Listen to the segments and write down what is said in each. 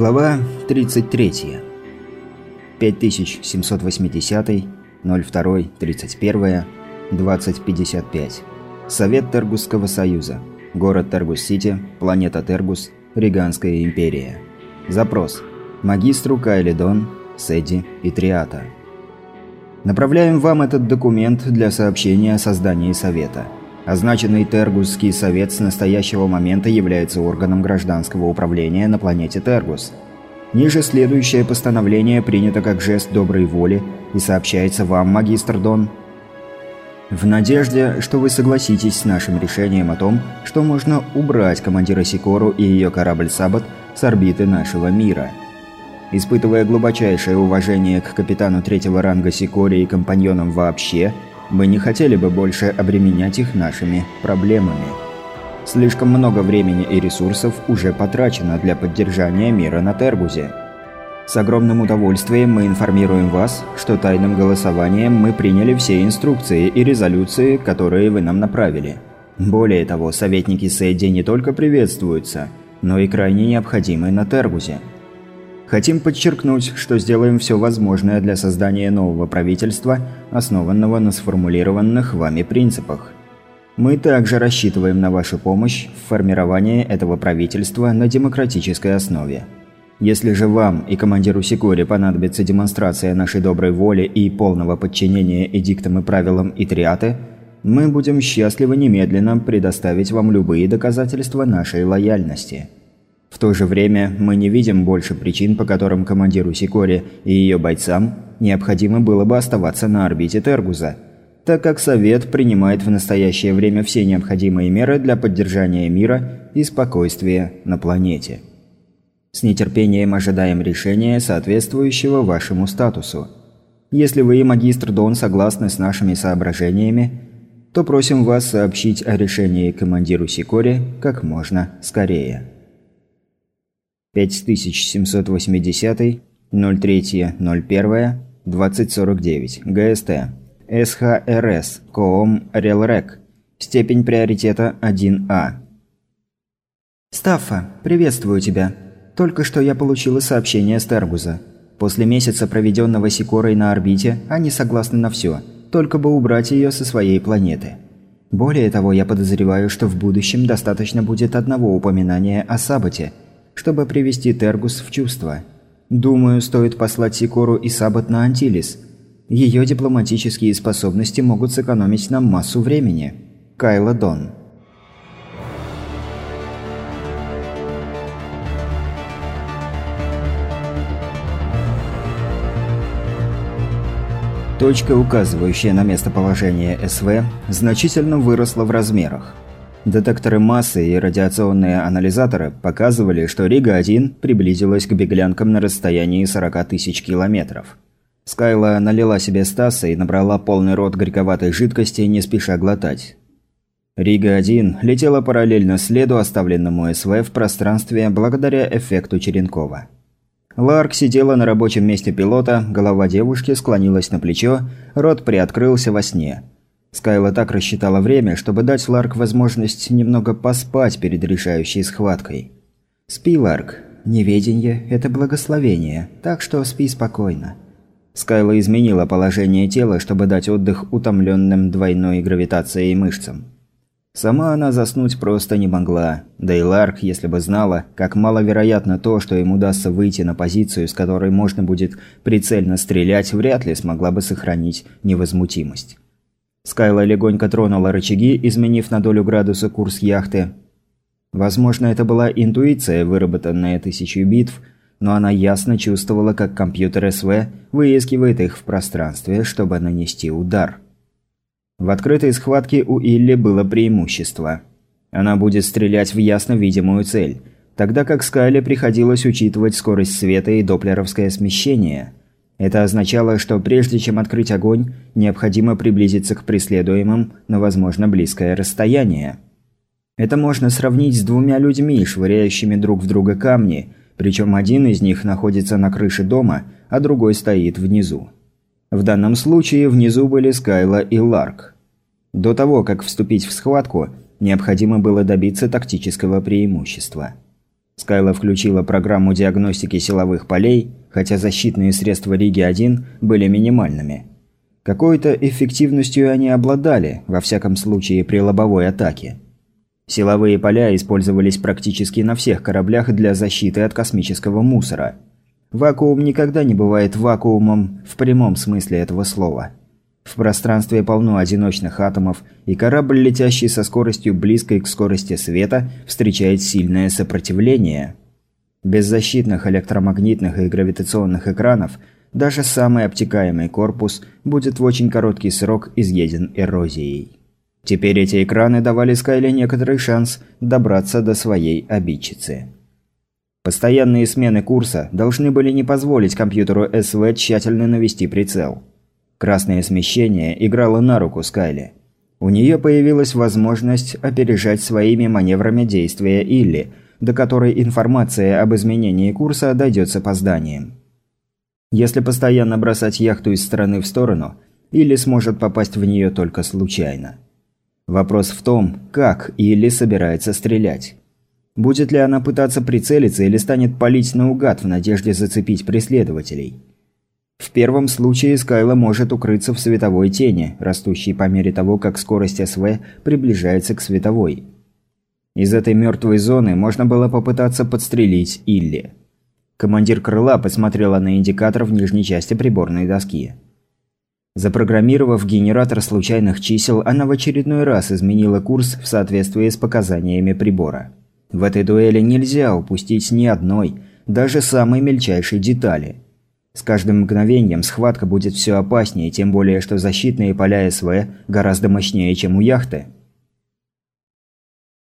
Глава 33. 5780, 02, 31, 2055. Совет Тергусского союза. Город Тергус-Сити, планета Тергус, Риганская империя. Запрос. Магистру Кайлидон, Седи и Триата. Направляем вам этот документ для сообщения о создании Совета. Означенный Тергусский совет с настоящего момента является органом гражданского управления на планете Тергус. Ниже следующее постановление принято как жест доброй воли и сообщается вам, магистр Дон. В надежде, что вы согласитесь с нашим решением о том, что можно убрать командира Сикору и ее корабль Сабат с орбиты нашего мира. Испытывая глубочайшее уважение к капитану третьего ранга Сикоре и компаньонам вообще – мы не хотели бы больше обременять их нашими проблемами. Слишком много времени и ресурсов уже потрачено для поддержания мира на Тергузе. С огромным удовольствием мы информируем вас, что тайным голосованием мы приняли все инструкции и резолюции, которые вы нам направили. Более того, советники Сэдди не только приветствуются, но и крайне необходимы на Тергузе. Хотим подчеркнуть, что сделаем все возможное для создания нового правительства, основанного на сформулированных вами принципах. Мы также рассчитываем на вашу помощь в формировании этого правительства на демократической основе. Если же вам и командиру Сикори понадобится демонстрация нашей доброй воли и полного подчинения эдиктам и правилам и триаты, мы будем счастливы немедленно предоставить вам любые доказательства нашей лояльности. В то же время мы не видим больше причин, по которым командиру Сикори и ее бойцам необходимо было бы оставаться на орбите Тергуза, так как Совет принимает в настоящее время все необходимые меры для поддержания мира и спокойствия на планете. С нетерпением ожидаем решения, соответствующего вашему статусу. Если вы и магистр Дон согласны с нашими соображениями, то просим вас сообщить о решении командиру Сикори как можно скорее. 5780, 03.01, 2049, ГСТ, СХРС, КООМ Релрек, степень приоритета 1А. Стаффа, приветствую тебя. Только что я получила сообщение с Тергуза. После месяца, проведенного Сикорой на орбите, они согласны на все, только бы убрать ее со своей планеты. Более того, я подозреваю, что в будущем достаточно будет одного упоминания о Сабате – чтобы привести Тергус в чувство. Думаю, стоит послать Сикору и Сабат на Антилис. Ее дипломатические способности могут сэкономить нам массу времени. Кайла Дон. Точка, указывающая на местоположение СВ, значительно выросла в размерах. Детекторы массы и радиационные анализаторы показывали, что Рига-1 приблизилась к беглянкам на расстоянии 40 тысяч километров. Скайла налила себе стаса и набрала полный рот горьковатой жидкости, не спеша глотать. Рига-1 летела параллельно следу, оставленному СВ в пространстве благодаря эффекту Черенкова. Ларк сидела на рабочем месте пилота, голова девушки склонилась на плечо, рот приоткрылся во сне – Скайла так рассчитала время, чтобы дать Ларк возможность немного поспать перед решающей схваткой. «Спи, Ларк. Неведение – это благословение, так что спи спокойно». Скайла изменила положение тела, чтобы дать отдых утомленным двойной гравитацией мышцам. Сама она заснуть просто не могла, да и Ларк, если бы знала, как маловероятно то, что им удастся выйти на позицию, с которой можно будет прицельно стрелять, вряд ли смогла бы сохранить невозмутимость. Скайла легонько тронула рычаги, изменив на долю градуса курс яхты. Возможно, это была интуиция, выработанная тысячу битв, но она ясно чувствовала, как компьютер СВ выискивает их в пространстве, чтобы нанести удар. В открытой схватке у Илли было преимущество. Она будет стрелять в ясно видимую цель, тогда как Скайле приходилось учитывать скорость света и доплеровское смещение – это означало, что прежде чем открыть огонь, необходимо приблизиться к преследуемым на возможно близкое расстояние. Это можно сравнить с двумя людьми, швыряющими друг в друга камни, причем один из них находится на крыше дома, а другой стоит внизу. В данном случае внизу были Скайла и Ларк. До того, как вступить в схватку, необходимо было добиться тактического преимущества. Скайла включила программу диагностики силовых полей, хотя защитные средства Риги-1 были минимальными. Какой-то эффективностью они обладали, во всяком случае при лобовой атаке. Силовые поля использовались практически на всех кораблях для защиты от космического мусора. Вакуум никогда не бывает вакуумом в прямом смысле этого слова. В пространстве полно одиночных атомов, и корабль, летящий со скоростью близкой к скорости света, встречает сильное сопротивление. Без защитных электромагнитных и гравитационных экранов даже самый обтекаемый корпус будет в очень короткий срок изъеден эрозией. Теперь эти экраны давали Скайле некоторый шанс добраться до своей обидчицы. Постоянные смены курса должны были не позволить компьютеру СВ тщательно навести прицел. Красное смещение играло на руку Скайле. У нее появилась возможность опережать своими маневрами действия Илли, до которой информация об изменении курса дойдет с опозданием. Если постоянно бросать яхту из стороны в сторону, Илли сможет попасть в нее только случайно. Вопрос в том, как Илли собирается стрелять. Будет ли она пытаться прицелиться или станет палить наугад в надежде зацепить преследователей? В первом случае Скайла может укрыться в световой тени, растущей по мере того, как скорость СВ приближается к световой. Из этой мертвой зоны можно было попытаться подстрелить Илли. Командир крыла посмотрела на индикатор в нижней части приборной доски. Запрограммировав генератор случайных чисел, она в очередной раз изменила курс в соответствии с показаниями прибора. В этой дуэли нельзя упустить ни одной, даже самой мельчайшей детали. С каждым мгновением схватка будет все опаснее, тем более что защитные поля СВ гораздо мощнее, чем у яхты.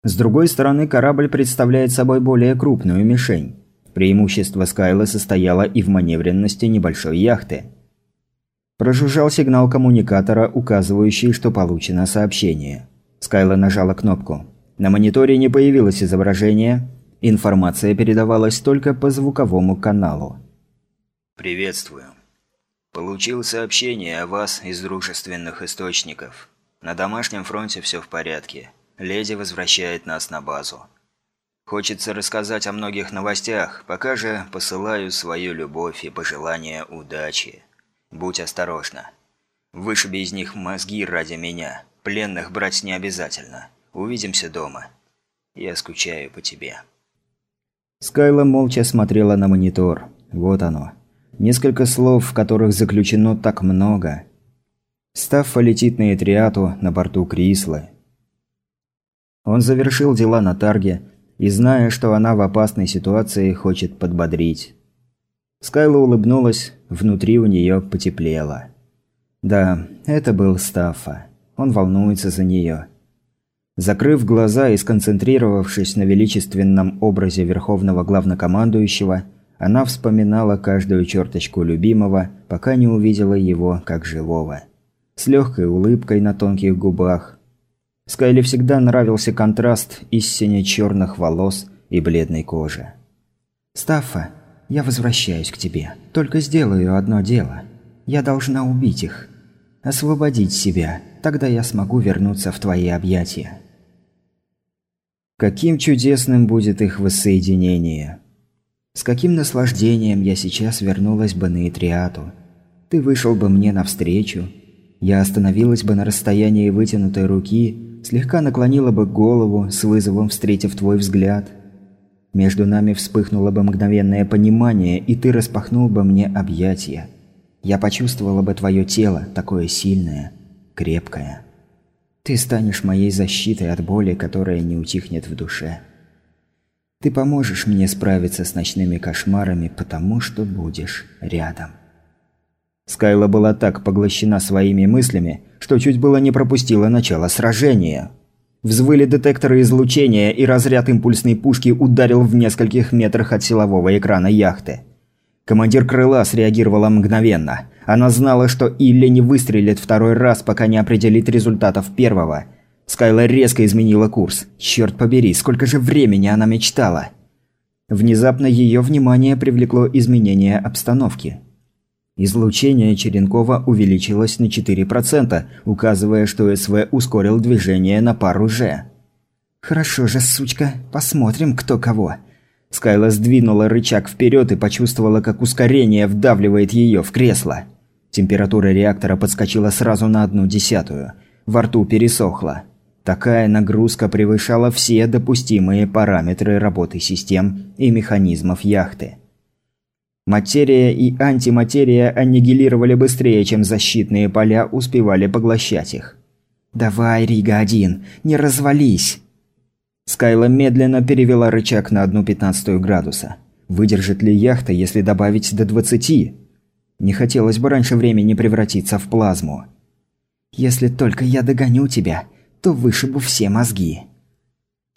С другой стороны, корабль представляет собой более крупную мишень. Преимущество Скайла состояло и в маневренности небольшой яхты – Прожужжал сигнал коммуникатора, указывающий, что получено сообщение. Скайла нажала кнопку. На мониторе не появилось изображение. Информация передавалась только по звуковому каналу. «Приветствую. Получил сообщение о вас из дружественных источников. На домашнем фронте все в порядке. Леди возвращает нас на базу. Хочется рассказать о многих новостях, пока же посылаю свою любовь и пожелания удачи. Будь осторожна. Вышиби из них мозги ради меня. Пленных брать не обязательно. Увидимся дома. Я скучаю по тебе». Скайла молча смотрела на монитор. Вот оно. Несколько слов, в которых заключено так много. Стаффа летит на Этриату на борту Крислы. Он завершил дела на Тарге и, зная, что она в опасной ситуации, хочет подбодрить. Скайла улыбнулась, внутри у нее потеплело. Да, это был Стаффа. Он волнуется за нее. Закрыв глаза и сконцентрировавшись на величественном образе верховного главнокомандующего, она вспоминала каждую черточку любимого, пока не увидела его как живого. С легкой улыбкой на тонких губах. Скайле всегда нравился контраст из сине-черных волос и бледной кожи. «Стаффа, я возвращаюсь к тебе. Только сделаю одно дело. Я должна убить их. Освободить себя. Тогда я смогу вернуться в твои объятия. Каким чудесным будет их воссоединение. С каким наслаждением я сейчас вернулась бы на Итриату. Ты вышел бы мне навстречу. Я остановилась бы на расстоянии вытянутой руки, слегка наклонила бы голову, с вызовом встретив твой взгляд – между нами вспыхнуло бы мгновенное понимание, и ты распахнул бы мне объятия. Я почувствовала бы твое тело, такое сильное, крепкое. Ты станешь моей защитой от боли, которая не утихнет в душе. Ты поможешь мне справиться с ночными кошмарами, потому что будешь рядом. Скайла была так поглощена своими мыслями, что чуть было не пропустила начало сражения. Взвыли детекторы излучения, и разряд импульсной пушки ударил в нескольких метрах от силового экрана яхты. Командир крыла среагировала мгновенно. Она знала, что Илли не выстрелит второй раз, пока не определит результатов первого. Скайла резко изменила курс. Черт побери, сколько же времени она мечтала. Внезапно ее внимание привлекло изменение обстановки. Излучение Черенкова увеличилось на 4%, указывая, что СВ ускорил движение на пару «Ж». «Хорошо же, сучка, посмотрим, кто кого». Скайла сдвинула рычаг вперед и почувствовала, как ускорение вдавливает ее в кресло. Температура реактора подскочила сразу на одну десятую. Во рту пересохло. Такая нагрузка превышала все допустимые параметры работы систем и механизмов яхты. Материя и антиматерия аннигилировали быстрее, чем защитные поля успевали поглощать их. «Давай, Рига-1, не развались!» Скайла медленно перевела рычаг на одну пятнадцатую градуса. Выдержит ли яхта, если добавить до двадцати? Не хотелось бы раньше времени превратиться в плазму. «Если только я догоню тебя, то вышибу все мозги».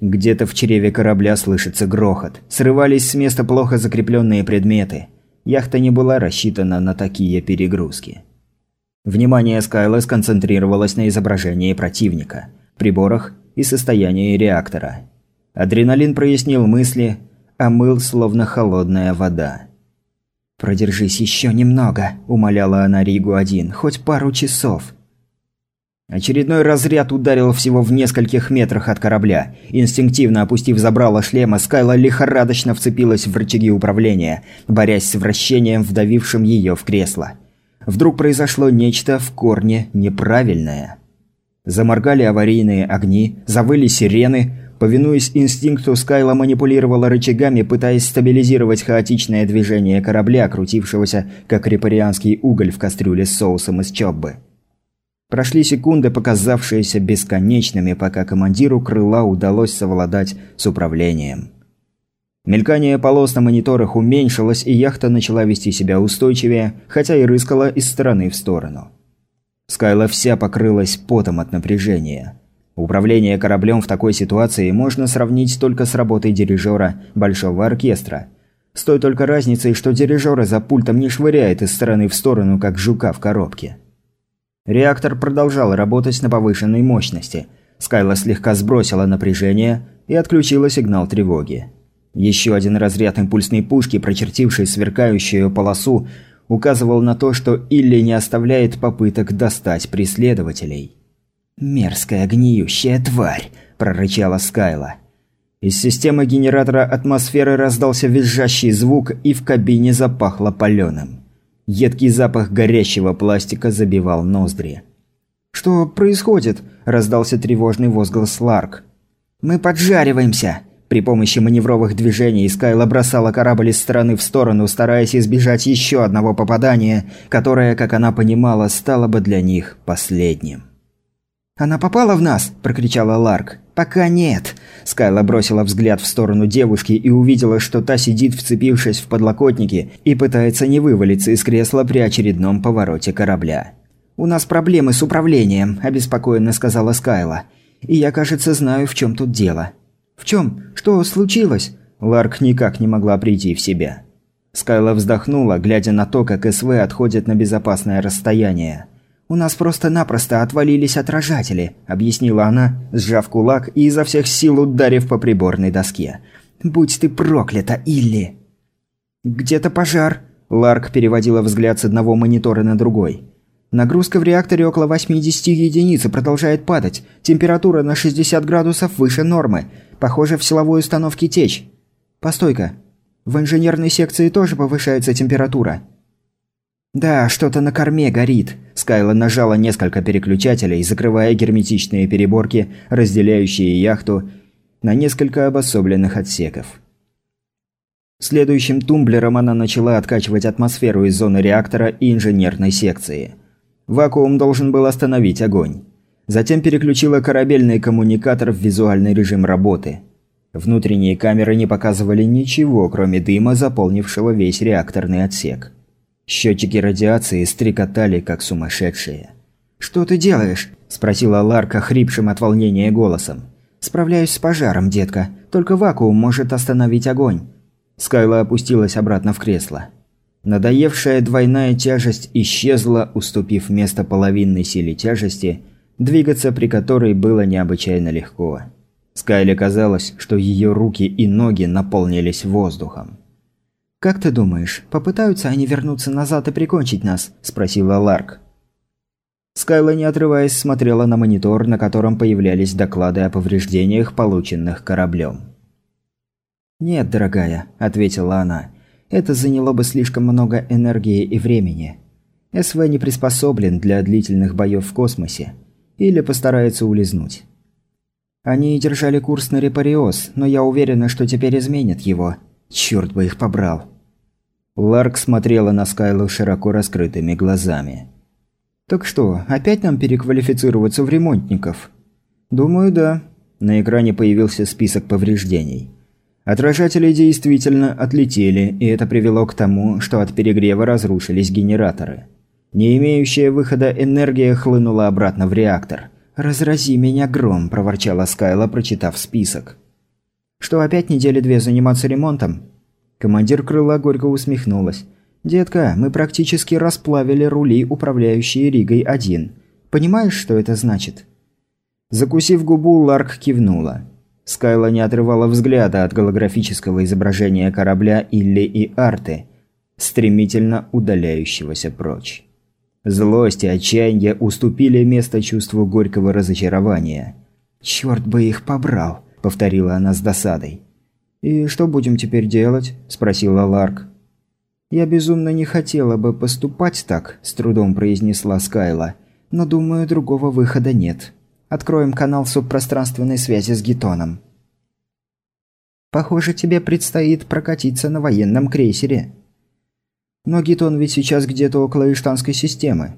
Где-то в чреве корабля слышится грохот. Срывались с места плохо закрепленные предметы. Яхта не была рассчитана на такие перегрузки. Внимание Скайла сконцентрировалось на изображении противника, приборах и состоянии реактора. Адреналин прояснил мысли, а мыл словно холодная вода. «Продержись еще немного», – умоляла она Ригу-1, – «хоть пару часов». Очередной разряд ударил всего в нескольких метрах от корабля. Инстинктивно опустив забрало шлема, Скайла лихорадочно вцепилась в рычаги управления, борясь с вращением, вдавившим ее в кресло. Вдруг произошло нечто в корне неправильное. Заморгали аварийные огни, завыли сирены. Повинуясь инстинкту, Скайла манипулировала рычагами, пытаясь стабилизировать хаотичное движение корабля, крутившегося, как репарианский уголь в кастрюле с соусом из чоббы. Прошли секунды, показавшиеся бесконечными, пока командиру крыла удалось совладать с управлением. Мелькание полос на мониторах уменьшилось, и яхта начала вести себя устойчивее, хотя и рыскала из стороны в сторону. Скайла вся покрылась потом от напряжения. Управление кораблем в такой ситуации можно сравнить только с работой дирижера Большого оркестра. С той только разницей, что дирижера за пультом не швыряет из стороны в сторону, как жука в коробке. Реактор продолжал работать на повышенной мощности. Скайла слегка сбросила напряжение и отключила сигнал тревоги. Еще один разряд импульсной пушки, прочертивший сверкающую полосу, указывал на то, что Илли не оставляет попыток достать преследователей. «Мерзкая гниющая тварь!» – прорычала Скайла. Из системы генератора атмосферы раздался визжащий звук, и в кабине запахло паленым. Едкий запах горящего пластика забивал ноздри. «Что происходит?» – раздался тревожный возглас Ларк. «Мы поджариваемся!» При помощи маневровых движений Скайла бросала корабль из стороны в сторону, стараясь избежать еще одного попадания, которое, как она понимала, стало бы для них последним. «Она попала в нас?» – прокричала Ларк. «Пока нет». Скайла бросила взгляд в сторону девушки и увидела, что та сидит, вцепившись в подлокотники, и пытается не вывалиться из кресла при очередном повороте корабля. «У нас проблемы с управлением», – обеспокоенно сказала Скайла. «И я, кажется, знаю, в чем тут дело». «В чем? Что случилось?» Ларк никак не могла прийти в себя. Скайла вздохнула, глядя на то, как СВ отходит на безопасное расстояние. «У нас просто-напросто отвалились отражатели», – объяснила она, сжав кулак и изо всех сил ударив по приборной доске. «Будь ты проклята, Илли!» «Где-то пожар», – Ларк переводила взгляд с одного монитора на другой. «Нагрузка в реакторе около 80 единиц и продолжает падать. Температура на 60 градусов выше нормы. Похоже, в силовой установке течь. Постой-ка. В инженерной секции тоже повышается температура». «Да, что-то на корме горит». Скайла нажала несколько переключателей, закрывая герметичные переборки, разделяющие яхту на несколько обособленных отсеков. Следующим тумблером она начала откачивать атмосферу из зоны реактора и инженерной секции. Вакуум должен был остановить огонь. Затем переключила корабельный коммуникатор в визуальный режим работы. Внутренние камеры не показывали ничего, кроме дыма, заполнившего весь реакторный отсек. Счетчики радиации стрекотали, как сумасшедшие. «Что ты делаешь?» – спросила Ларка хрипшим от волнения голосом. «Справляюсь с пожаром, детка. Только вакуум может остановить огонь». Скайла опустилась обратно в кресло. Надоевшая двойная тяжесть исчезла, уступив место половинной силе тяжести, двигаться при которой было необычайно легко. Скайле казалось, что ее руки и ноги наполнились воздухом. «Как ты думаешь, попытаются они вернуться назад и прикончить нас?» – спросила Ларк. Скайла, не отрываясь, смотрела на монитор, на котором появлялись доклады о повреждениях, полученных кораблем. «Нет, дорогая», – ответила она. «Это заняло бы слишком много энергии и времени. СВ не приспособлен для длительных боев в космосе. Или постарается улизнуть. Они держали курс на Репариос, но я уверена, что теперь изменят его. Черт бы их побрал. Ларк смотрела на Скайлу широко раскрытыми глазами. «Так что, опять нам переквалифицироваться в ремонтников?» «Думаю, да». На экране появился список повреждений. Отражатели действительно отлетели, и это привело к тому, что от перегрева разрушились генераторы. Не имеющая выхода энергия хлынула обратно в реактор. «Разрази меня гром», – проворчала Скайла, прочитав список. «Что, опять недели две заниматься ремонтом?» Командир крыла горько усмехнулась. «Детка, мы практически расплавили рули, управляющие Ригой-1. Понимаешь, что это значит?» Закусив губу, Ларк кивнула. Скайла не отрывала взгляда от голографического изображения корабля Илли и Арты, стремительно удаляющегося прочь. Злость и отчаяние уступили место чувству горького разочарования. «Чёрт бы их побрал», – повторила она с досадой. «И что будем теперь делать?» – спросила Ларк. «Я безумно не хотела бы поступать так», – с трудом произнесла Скайла. «Но, думаю, другого выхода нет. Откроем канал субпространственной связи с Гетоном». «Похоже, тебе предстоит прокатиться на военном крейсере». «Но Гетон ведь сейчас где-то около Иштанской системы».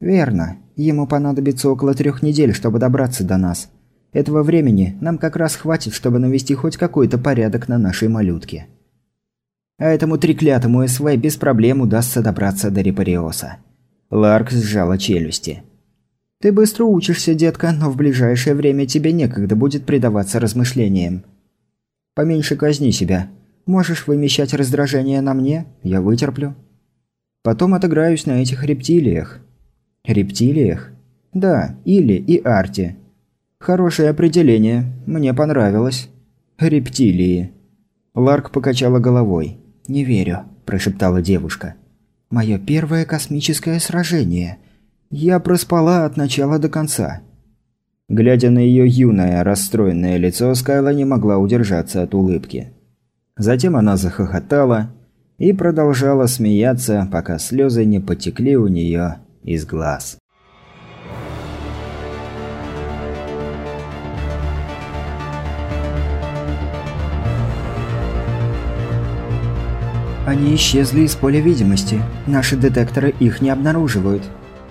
«Верно. Ему понадобится около трех недель, чтобы добраться до нас. Этого времени нам как раз хватит, чтобы навести хоть какой-то порядок на нашей малютке. А этому треклятому СВ без проблем удастся добраться до Репариоса. Ларк сжала челюсти. «Ты быстро учишься, детка, но в ближайшее время тебе некогда будет предаваться размышлениям. Поменьше казни себя. Можешь вымещать раздражение на мне, я вытерплю. Потом отыграюсь на этих рептилиях». «Рептилиях?» «Да, Или и Арти. Хорошее определение. Мне понравилось. Рептилии. Ларк покачала головой. «Не верю», – прошептала девушка. «Мое первое космическое сражение. Я проспала от начала до конца». Глядя на ее юное, расстроенное лицо, Скайла не могла удержаться от улыбки. Затем она захохотала и продолжала смеяться, пока слезы не потекли у нее из глаз. Они исчезли из поля видимости. Наши детекторы их не обнаруживают.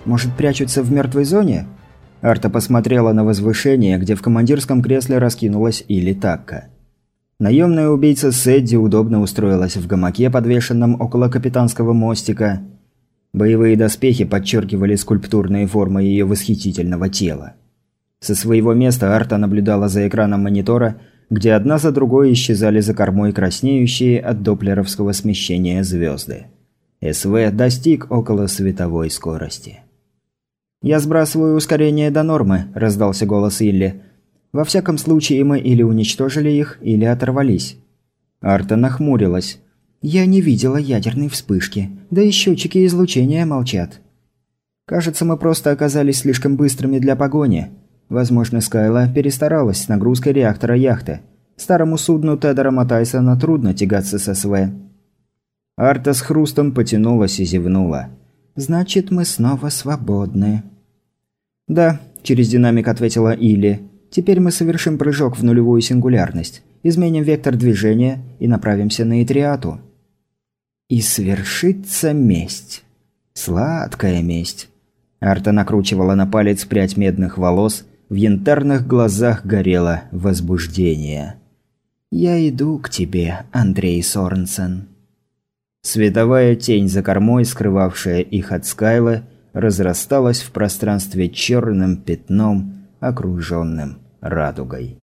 Может, прячутся в мертвой зоне? Арта посмотрела на возвышение, где в командирском кресле раскинулась Или Такка. Наемная убийца Сэдди удобно устроилась в гамаке, подвешенном около капитанского мостика. Боевые доспехи подчеркивали скульптурные формы ее восхитительного тела. Со своего места Арта наблюдала за экраном монитора – где одна за другой исчезали за кормой краснеющие от доплеровского смещения звезды. СВ достиг около световой скорости. «Я сбрасываю ускорение до нормы», – раздался голос Илли. «Во всяком случае, мы или уничтожили их, или оторвались». Арта нахмурилась. «Я не видела ядерной вспышки, да и счетчики излучения молчат». «Кажется, мы просто оказались слишком быстрыми для погони», Возможно, Скайла перестаралась с нагрузкой реактора яхты. Старому судну Тедора Матайсона трудно тягаться со СВ. Арта с хрустом потянулась и зевнула. «Значит, мы снова свободны». «Да», – через динамик ответила Илли. «Теперь мы совершим прыжок в нулевую сингулярность, изменим вектор движения и направимся на Итриату». «И свершится месть. Сладкая месть». Арта накручивала на палец прядь медных волос в янтарных глазах горело возбуждение. «Я иду к тебе, Андрей Сорнсен». Световая тень за кормой, скрывавшая их от Скайла, разрасталась в пространстве черным пятном, окруженным радугой.